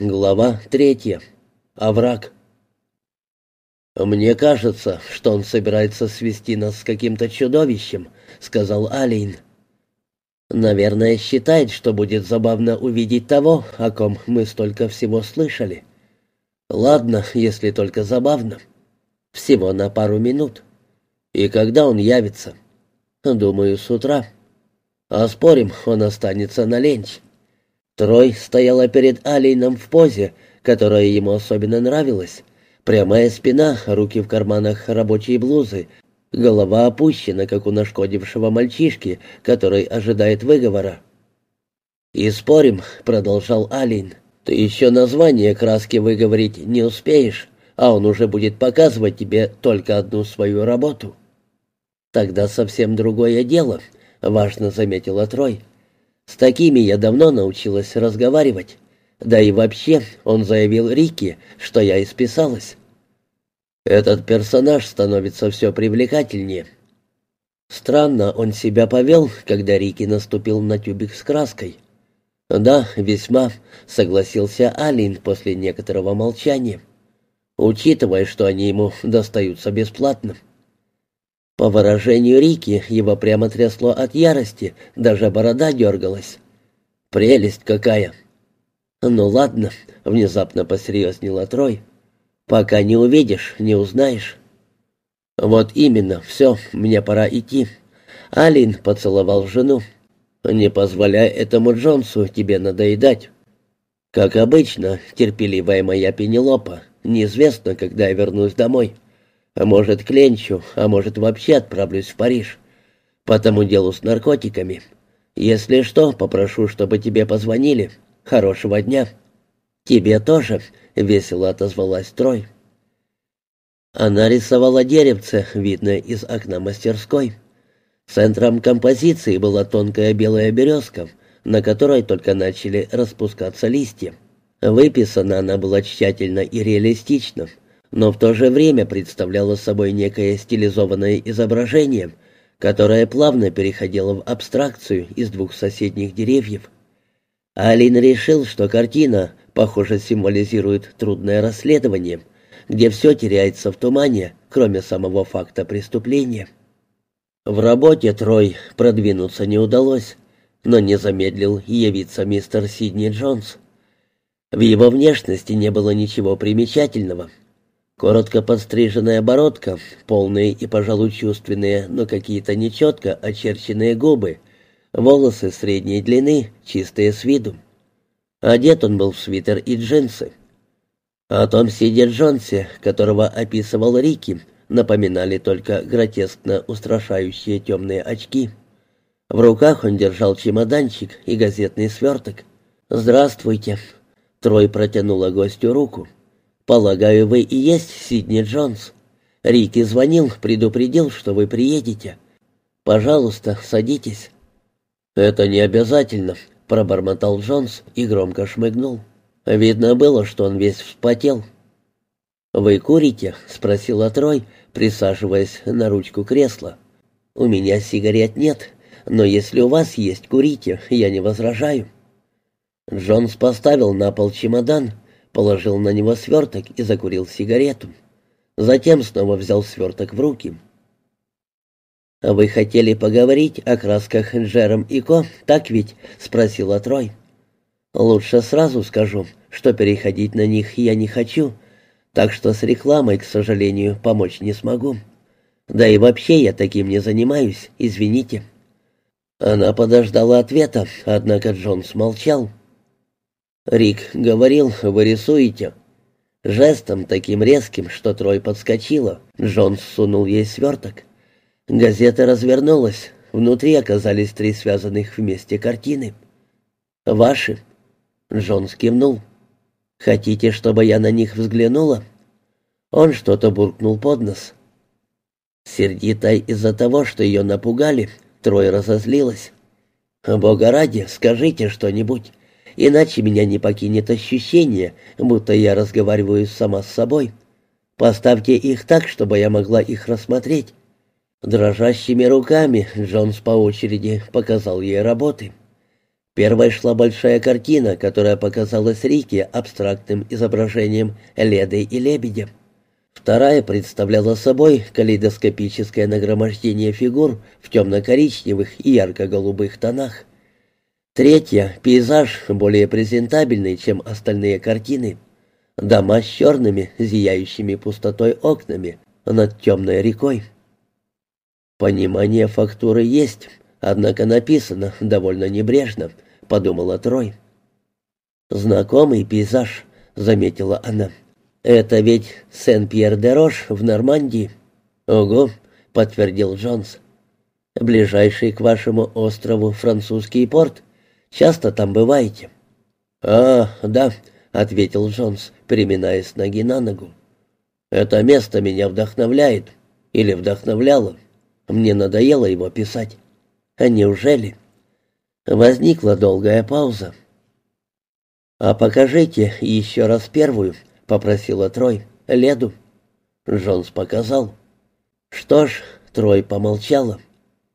Глава третья. Овраг. «Мне кажется, что он собирается свести нас с каким-то чудовищем», — сказал Алин. «Наверное, считает, что будет забавно увидеть того, о ком мы столько всего слышали. Ладно, если только забавно. Всего на пару минут. И когда он явится? Думаю, с утра. А спорим, он останется на ленч». Трой стояла перед Алином в позе, которая ему особенно нравилась. Прямая спина, руки в карманах рабочей блузы, голова опущена, как у нашкодившего мальчишки, который ожидает выговора. «И спорим», — продолжал Алин, — «ты еще название краски выговорить не успеешь, а он уже будет показывать тебе только одну свою работу». «Тогда совсем другое дело», — важно заметила Трой. С такими я давно научилась разговаривать. Да и вообще, он заявил Рике, что я исписалась. Этот персонаж становится все привлекательнее. Странно он себя повел, когда Рики наступил на тюбик с краской. «Да, весьма», — согласился Алин после некоторого молчания, учитывая, что они ему достаются бесплатно. По выражению Рики, его прямо трясло от ярости, даже борода дергалась. «Прелесть какая!» «Ну ладно», — внезапно посерьезнела Трой. «Пока не увидишь, не узнаешь». «Вот именно, все, мне пора идти». Алин поцеловал жену. «Не позволяй этому Джонсу тебе надоедать». «Как обычно, терпеливая моя Пенелопа, неизвестно, когда я вернусь домой». А может, кленчу, а может, вообще отправлюсь в Париж. По тому делу с наркотиками. Если что, попрошу, чтобы тебе позвонили. Хорошего дня. Тебе тоже, весело отозвалась Трой. Она рисовала деревце, видное из окна мастерской. Центром композиции была тонкая белая березка, на которой только начали распускаться листья. Выписана она была тщательно и реалистично, но в то же время представляла собой некое стилизованное изображение, которое плавно переходило в абстракцию из двух соседних деревьев. Алин решил, что картина, похоже, символизирует трудное расследование, где все теряется в тумане, кроме самого факта преступления. В работе Трой продвинуться не удалось, но не замедлил явиться мистер Сидни Джонс. В его внешности не было ничего примечательного — Коротко подстриженная бородка, полные и, пожалуй, чувственные, но какие-то нечетко очерченные губы, волосы средней длины, чистые с виду. Одет он был в свитер и джинсы. О том Сиде Джонсе, которого описывал Рики, напоминали только гротескно устрашающие темные очки. В руках он держал чемоданчик и газетный сверток. «Здравствуйте!» Трой протянула гостю руку. «Полагаю, вы и есть Сидни Джонс. Рики звонил, предупредил, что вы приедете. Пожалуйста, садитесь». «Это не обязательно», — пробормотал Джонс и громко шмыгнул. Видно было, что он весь вспотел. «Вы курите?» — спросила Трой, присаживаясь на ручку кресла. «У меня сигарет нет, но если у вас есть, курите, я не возражаю». Джонс поставил на пол чемодан, положил на него сверток и закурил сигарету. Затем снова взял сверток в руки. «Вы хотели поговорить о красках Джером и Ко, так ведь?» — спросила Трой. «Лучше сразу скажу, что переходить на них я не хочу, так что с рекламой, к сожалению, помочь не смогу. Да и вообще я таким не занимаюсь, извините». Она подождала ответа, однако Джон смолчал. Рик говорил, вы рисуете. Жестом таким резким, что Трой подскочила, Джонс сунул ей сверток. Газета развернулась. Внутри оказались три связанных вместе картины. «Ваши?» Джонс кивнул. «Хотите, чтобы я на них взглянула?» Он что-то буркнул под нос. Сердитая из-за того, что ее напугали, Трой разозлилась. «Бога ради, скажите что-нибудь иначе меня не покинет ощущение, будто я разговариваю сама с собой. Поставьте их так, чтобы я могла их рассмотреть». Дрожащими руками Джонс по очереди показал ей работы. Первой шла большая картина, которая показалась Рике абстрактным изображением Леды и лебедя. Вторая представляла собой калейдоскопическое нагромождение фигур в темно-коричневых и ярко-голубых тонах. Третья — пейзаж, более презентабельный, чем остальные картины. Дома с черными, зияющими пустотой окнами над темной рекой. Понимание фактуры есть, однако написано довольно небрежно, подумала Трой. «Знакомый пейзаж», — заметила она. «Это ведь Сен-Пьер-де-Рош в Нормандии». «Ого», — подтвердил Джонс. «Ближайший к вашему острову французский порт. Часто там бываете?» «А, да», — ответил Джонс, переминаясь ноги на ногу. «Это место меня вдохновляет. Или вдохновляло. Мне надоело его писать». «А неужели?» Возникла долгая пауза. «А покажите еще раз первую», попросила Трой. «Леду». Джонс показал. «Что ж», — Трой помолчала.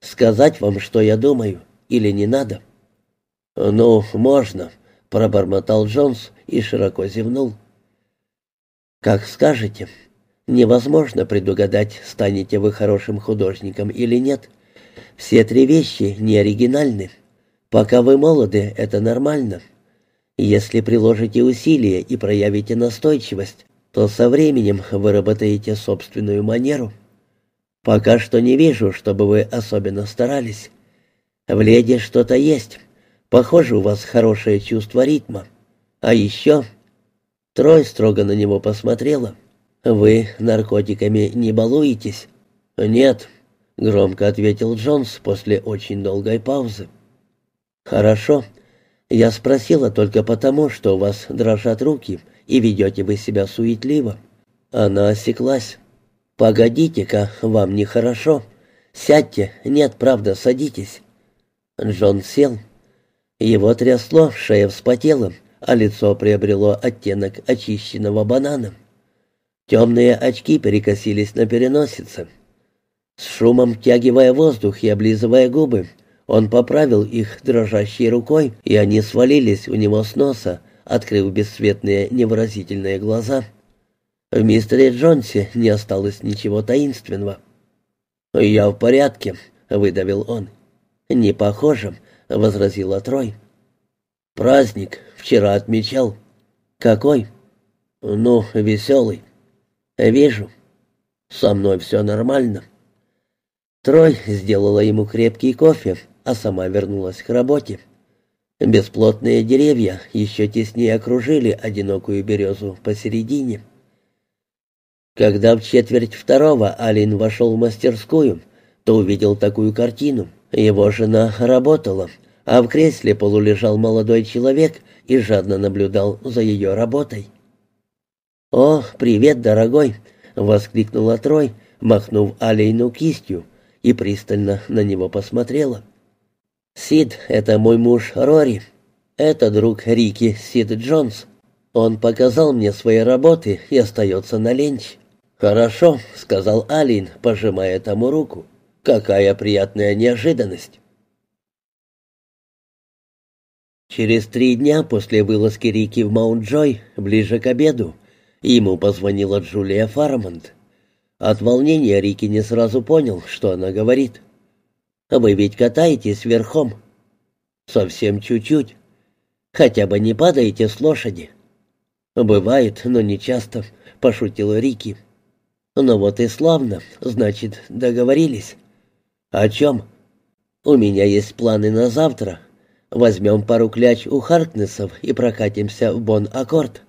«Сказать вам, что я думаю, или не надо?» «Ну, можно», — пробормотал Джонс и широко зевнул. «Как скажете. Невозможно предугадать, станете вы хорошим художником или нет. Все три вещи не оригинальны. Пока вы молоды, это нормально. Если приложите усилия и проявите настойчивость, то со временем выработаете собственную манеру. Пока что не вижу, чтобы вы особенно старались. В леди что-то есть. Похоже, у вас хорошее чувство ритма. А еще...» Трой строго на него посмотрела. «Вы наркотиками не балуетесь?» «Нет», — громко ответил Джонс после очень долгой паузы. «Хорошо. Я спросила только потому, что у вас дрожат руки и ведете вы себя суетливо. Она осеклась. «Погодите-ка, вам нехорошо. Сядьте. Нет, правда, садитесь». Джон сел. Его трясло, шея вспотела, а лицо приобрело оттенок очищенного банана. Темные очки перекосились на переносице. С шумом втягивая воздух и облизывая губы, он поправил их дрожащей рукой, и они свалились у него с носа, открыв бесцветные невыразительные глаза. В мистере Джонсе не осталось ничего таинственного. «Я в порядке», — выдавил он. «Не похоже», — возразила Трой. «Праздник. Вчера отмечал». «Какой?» «Ну, веселый». «Вижу. Со мной все нормально». Трой сделала ему крепкий кофе, а сама вернулась к работе. Бесплотные деревья еще теснее окружили одинокую березу посередине. Когда в четверть второго Алин вошел в мастерскую, то увидел такую картину. Его жена работала, а в кресле полулежал молодой человек и жадно наблюдал за ее работой. «О, привет, дорогой!» — воскликнула Трой, махнув Алейну кистью, и пристально на него посмотрела. Сид — это мой муж Рори. Это друг Рики, Сид Джонс. Он показал мне свои работы и остается на ленч. «Хорошо», — сказал Алин, пожимая тому руку. «Какая приятная неожиданность». Через три дня после вылазки Рики в Маунт-Джой, ближе к обеду, ему позвонила Джулия Фармонт. От волнения Рики не сразу понял, что она говорит. Вы ведь катаетесь верхом. Совсем чуть-чуть. Хотя бы не падаете с лошади. Бывает, но не часто, пошутил Рики. Ну вот и славно, значит, договорились. О чем? У меня есть планы на завтра. Возьмем пару кляч у Харкнесов и прокатимся в Бон-Аккорд.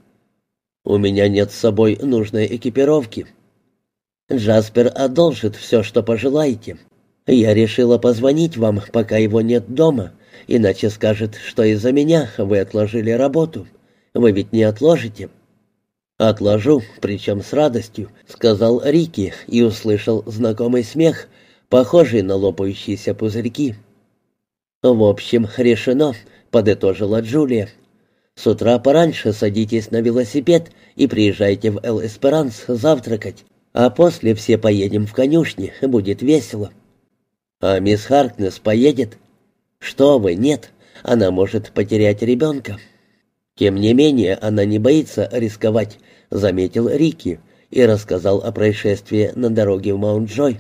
У меня нет с собой нужной экипировки. Джаспер одолжит все, что пожелаете. Я решила позвонить вам, пока его нет дома, иначе скажет, что из-за меня вы отложили работу. Вы ведь не отложите?» «Отложу, причем с радостью», — сказал Рики и услышал знакомый смех, похожий на лопающиеся пузырьки. «В общем, решено», — подытожила Джулия. «С утра пораньше садитесь на велосипед и приезжайте в Эл-Эсперанс завтракать, а после все поедем в конюшни, будет весело». «А мисс Харкнес поедет?» «Что вы, нет. она может потерять ребенка. Тем не менее, она не боится рисковать, заметил Рики и рассказал о происшествии на дороге в Маунт-Джой.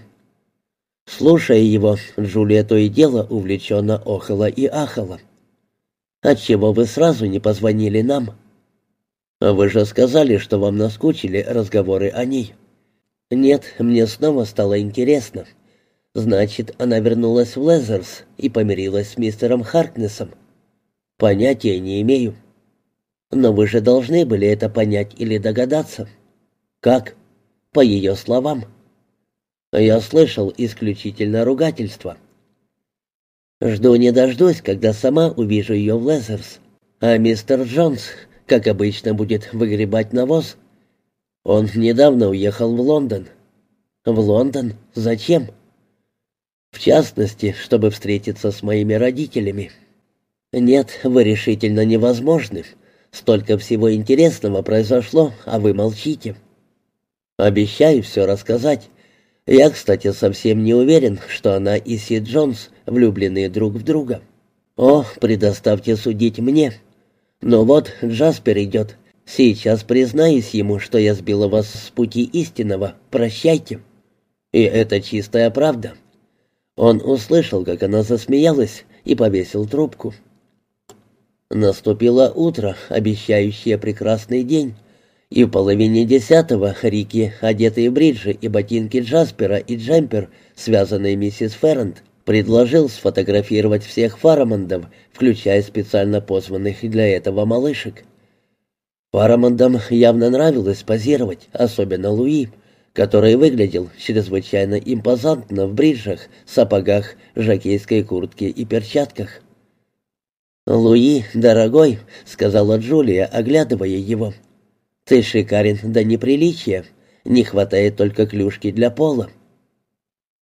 Слушая его, Джулия то и дело увлеченно охала и ахала. «Отчего вы сразу не позвонили нам?» «Вы же сказали, что вам наскучили разговоры о ней». «Нет, мне снова стало интересно. Значит, она вернулась в Лезерс и помирилась с мистером Харкнесом?» «Понятия не имею». «Но вы же должны были это понять или догадаться». «Как?» «По ее словам». Я слышал исключительно ругательство. Жду не дождусь, когда сама увижу ее в Лезерс. А мистер Джонс, как обычно, будет выгребать навоз. Он недавно уехал в Лондон. В Лондон? Зачем? В частности, чтобы встретиться с моими родителями. Нет, вы решительно невозможны. Столько всего интересного произошло, а вы молчите. Обещаю все рассказать, я, кстати, совсем не уверен, что она и Сид Джонс влюблены друг в друга. О, предоставьте судить мне. Но вот Джаспер идет. Сейчас признаюсь ему, что я сбила вас с пути истинного. Прощайте. И это чистая правда. Он услышал, как она засмеялась, и повесил трубку. Наступило утро, обещающее прекрасный день, и в половине десятого Рики, одетый в бриджи и ботинки Джаспера и джемпер, связанный миссис Феррент, предложил сфотографировать всех Фарамондов, включая специально позванных для этого малышек. Фарамондам явно нравилось позировать, особенно Луи, который выглядел чрезвычайно импозантно в бриджах, сапогах, жакейской куртке и перчатках. «Луи, дорогой», — сказала Джулия, оглядывая его, — ты шикарен до неприличия. Не хватает только клюшки для пола.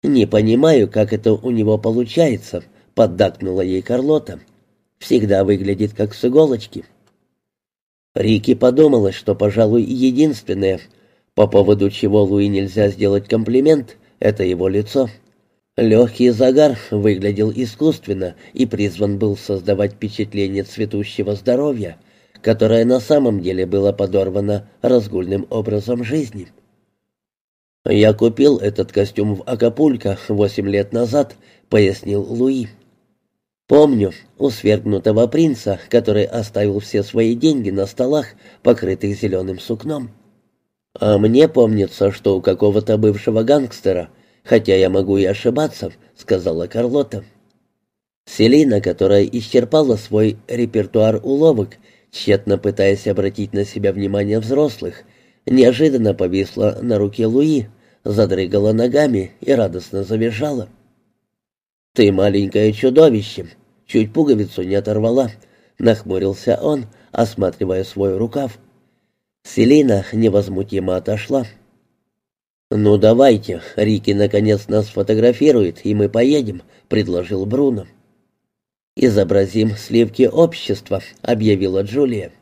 Не понимаю, как это у него получается, поддакнула ей Карлота. Всегда выглядит как с иголочки. Рики подумала, что, пожалуй, единственное, по поводу чего Луи нельзя сделать комплимент, это его лицо. Легкий загар выглядел искусственно и призван был создавать впечатление цветущего здоровья, которое на самом деле было подорвано разгульным образом жизни. «Я купил этот костюм в Акапулько восемь лет назад», — пояснил Луи. «Помню, у свергнутого принца, который оставил все свои деньги на столах, покрытых зеленым сукном. А мне помнится, что у какого-то бывшего гангстера, хотя я могу и ошибаться», — сказала Карлота. Селина, которая исчерпала свой репертуар уловок, тщетно пытаясь обратить на себя внимание взрослых, неожиданно повисла на руке Луи, задрыгала ногами и радостно завизжала. «Ты маленькое чудовище!» Чуть пуговицу не оторвала. Нахмурился он, осматривая свой рукав. Селина невозмутимо отошла. «Ну давайте, Рики наконец нас фотографирует, и мы поедем», — предложил Бруно. «Изобразим сливки общества», — объявила Джулия.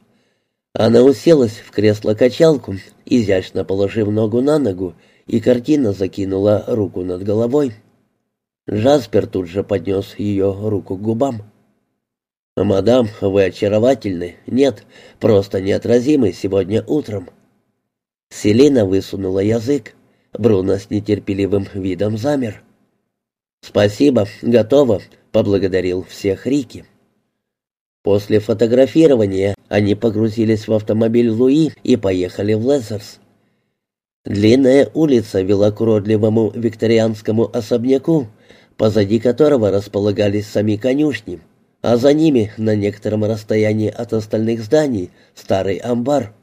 Она уселась в кресло-качалку, изящно положив ногу на ногу, и картина закинула руку над головой. Джаспер тут же поднес ее руку к губам. «Мадам, вы очаровательны. Нет, просто неотразимы сегодня утром». Селина высунула язык. Бруно с нетерпеливым видом замер. «Спасибо, готово», поблагодарил всех Рики. После фотографирования они погрузились в автомобиль Луи и поехали в Лезерс. Длинная улица вела к уродливому викторианскому особняку, позади которого располагались сами конюшни, а за ними, на некотором расстоянии от остальных зданий, старый амбар.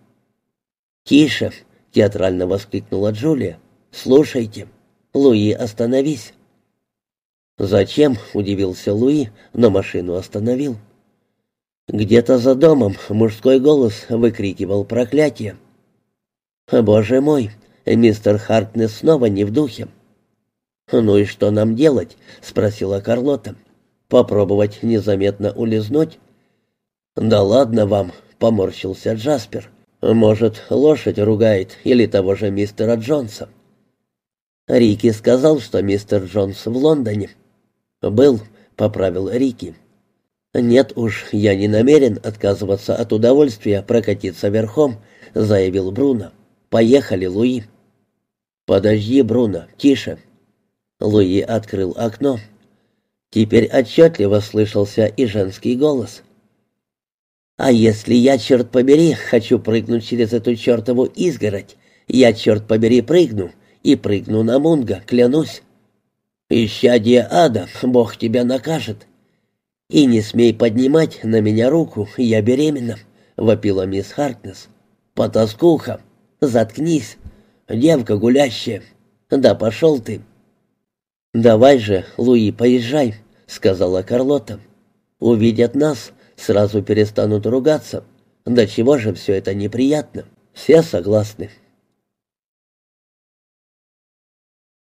«Тише!» — театрально воскликнула Джулия. «Слушайте! Луи, остановись!» «Зачем?» — удивился Луи, но машину остановил. Где-то за домом мужской голос выкрикивал проклятие. «Боже мой, мистер Хартнес снова не в духе». «Ну и что нам делать?» — спросила Карлота. «Попробовать незаметно улизнуть?» «Да ладно вам», — поморщился Джаспер. «Может, лошадь ругает или того же мистера Джонса?» Рики сказал, что мистер Джонс в Лондоне. «Был», — поправил Рики. «Нет уж, я не намерен отказываться от удовольствия прокатиться верхом», — заявил Бруно. «Поехали, Луи». «Подожди, Бруно, тише». Луи открыл окно. Теперь отчетливо слышался и женский голос. «А если я, черт побери, хочу прыгнуть через эту чертову изгородь, я, черт побери, прыгну, и прыгну на Мунга, клянусь. Исчадие ада, Бог тебя накажет. И не смей поднимать на меня руку, я беременна», — вопила мисс Хартнес. «Потаскуха, заткнись, девка гулящая. Да пошел ты». «Давай же, Луи, поезжай», — сказала Карлота. «Увидят нас, сразу перестанут ругаться. До чего же все это неприятно? Все согласны».